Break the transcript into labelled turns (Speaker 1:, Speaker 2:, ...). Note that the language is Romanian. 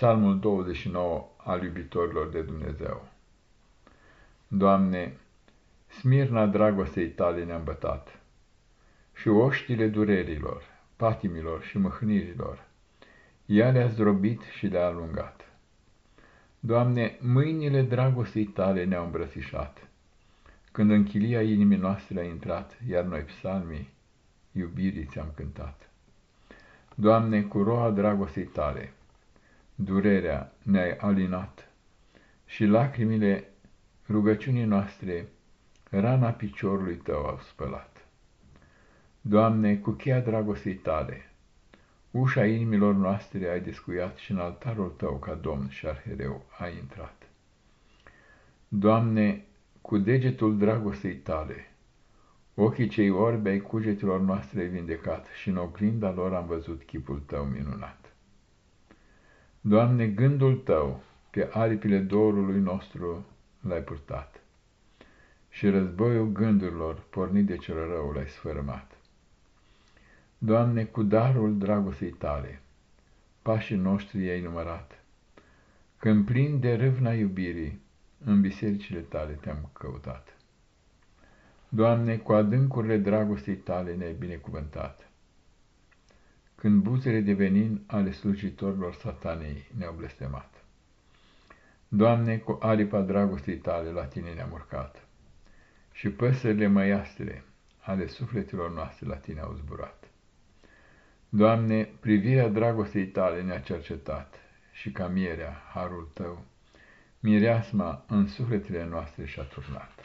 Speaker 1: Psalmul 29 al iubitorilor de Dumnezeu. Doamne, smirna dragostei tale ne-a îmbătat și oștile durerilor, patimilor și mâhnirilor, ea le-a zdrobit și le-a alungat. Doamne, mâinile dragostei tale ne-au îmbrățișat, când în chilia inimii noastre a intrat, iar noi psalmii iubirii ți-am cântat. Doamne, cu roa dragostei tale, durerea ne-ai alinat și lacrimile rugăciunii noastre rana piciorului tău au spălat. Doamne, cu cheia dragostei tale, ușa inimilor noastre ai descuiat și în altarul tău ca Domn și Arhereu ai intrat. Doamne, cu degetul dragostei tale, ochii cei orbi ai cugetilor noastre ai vindecat și în oglinda lor am văzut chipul tău minunat. Doamne, gândul Tău pe aripile dorului nostru l-ai purtat și războiul gândurilor pornit de cel rău l-ai sfărâmat. Doamne, cu darul dragostei Tale, pașii noștri i-ai numărat, când plin de râvna iubirii, în bisericile Tale te-am căutat. Doamne, cu adâncurile dragostei Tale ne-ai binecuvântat când buzele de venin ale slujitorilor satanei ne-au blestemat. Doamne, cu aripa dragostei tale la tine ne-am urcat și păsările măiastre ale sufletelor noastre la tine au zburat. Doamne, privirea dragostei tale ne-a cercetat și ca mierea, harul tău, mireasma în sufletele noastre și-a turnat.